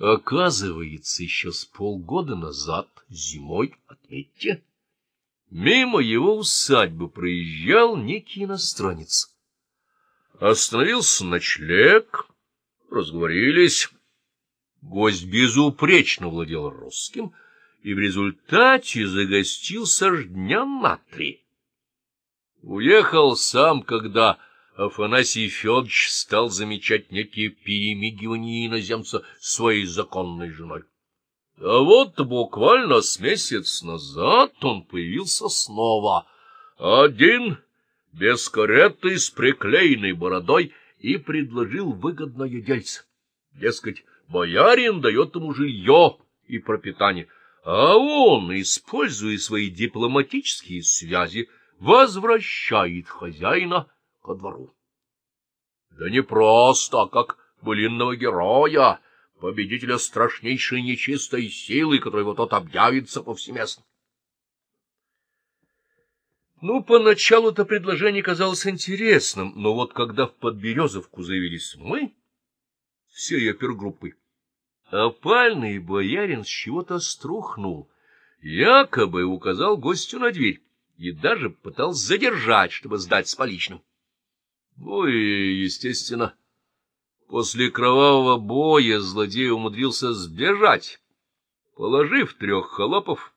Оказывается, еще с полгода назад, зимой, отметьте, мимо его усадьбы проезжал некий иностранец. Остановился ночлег, разговорились. Гость безупречно владел русским и в результате загостился аж дня на три. Уехал сам, когда Афанасий Федорович стал замечать некие перемигивания иноземца своей законной женой. А вот буквально с месяц назад он появился снова, один, без кареты, с приклеенной бородой, и предложил выгодное дельце. Дескать, боярин дает ему жилье и пропитание, а он, используя свои дипломатические связи, возвращает хозяина ко двору. Да не просто, а как былинного героя, победителя страшнейшей нечистой силы, которой вот тот объявится повсеместно. Ну, поначалу это предложение казалось интересным, но вот когда в Подберезовку заявились мы, всей опергруппой, опальный боярин с чего-то струхнул, якобы указал гостю на дверь и даже пытался задержать, чтобы сдать с поличным. Ну и, естественно, после кровавого боя злодей умудрился сбежать, положив трех холопов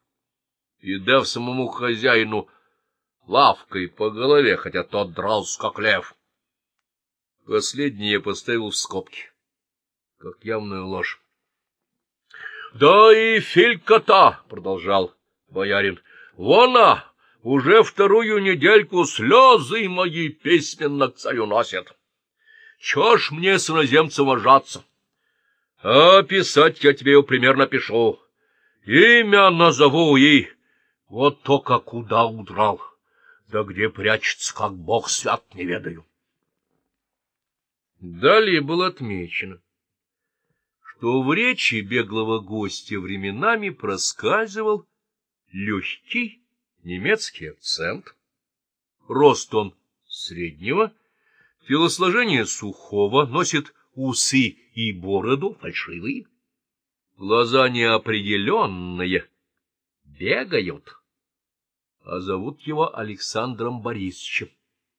и дав самому хозяину лавкой по голове, хотя тот дрался как лев. Последний я поставил в скобки, как явную ложь. — Да и филька-то, — продолжал боярин, — вона! Уже вторую недельку слезы мои письменно к царю носят. Чё ж мне с иноземцем вожаться? А писать я тебе его примерно пишу. Имя назову и... Вот только куда удрал, да где прячется, как бог свят, не ведаю. Далее было отмечено, что в речи беглого гостя временами проскальзывал легкий немецкий акцент, рост он среднего, телосложение сухого, носит усы и бороду фальшивые, глаза неопределенные, бегают, а зовут его Александром Борисовичем.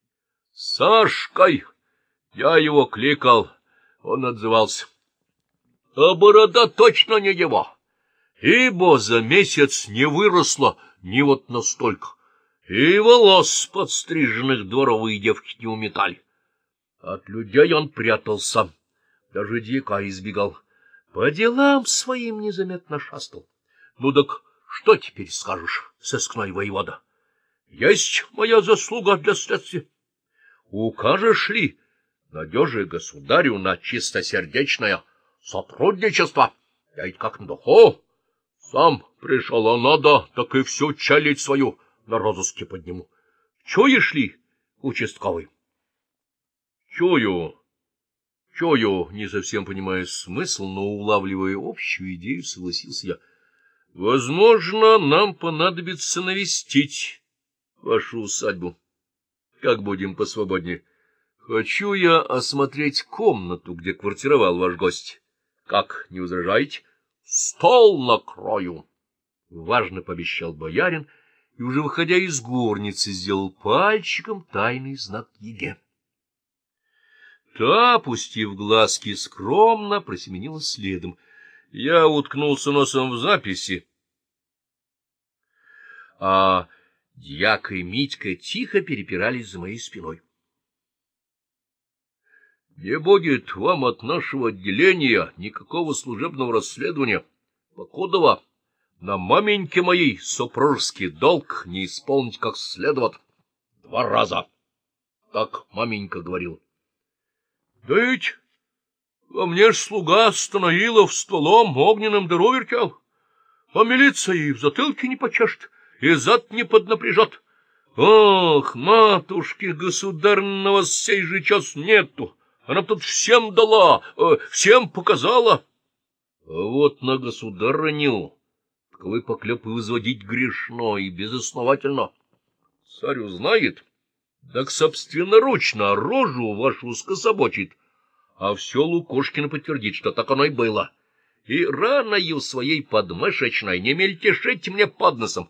— Сашкой! Я его кликал, он отзывался. — А борода точно не его, ибо за месяц не выросла, ни вот настолько. И волос подстриженных дворовые девки не уметали. От людей он прятался, даже дика избегал. По делам своим незаметно шастал. Ну так что теперь скажешь, сыскной воевода? Есть моя заслуга для следствия. Укажешь ли надежи государю на чистосердечное сотрудничество? Я ведь как на духу сам пришел, а надо, так и всю чалить свою на розыске подниму. Чуешь ли, участковый? Чую, чую, не совсем понимая смысл, но улавливая общую идею, согласился я. Возможно, нам понадобится навестить вашу усадьбу. Как будем посвободнее. Хочу я осмотреть комнату, где квартировал ваш гость. Как, не возражаете? — Стол накрою! — важно пообещал боярин и, уже выходя из горницы, сделал пальчиком тайный знак еге. Та, опустив глазки, скромно просеменила следом. Я уткнулся носом в записи, а дьяк и Митька тихо перепирались за моей спиной. Не будет вам от нашего отделения никакого служебного расследования, покудова на маменьке моей супружеский долг не исполнить как следует два раза. Так маменька говорила. — Да ведь во мне ж слуга Станаилов стволом огненным дыру вертел, а милиция и в затылке не почешет, и зад не поднапряжет. Ох, матушки государного сей же час нету! Она тут всем дала, э, всем показала. А вот на государыню таковы поклепы возводить грешно и безосновательно. Царь узнает, так собственноручно рожу вашу скособочит, а все Лукошкина подтвердит, что так оно и было. и раною своей подмышечной не мельтешите мне под носом.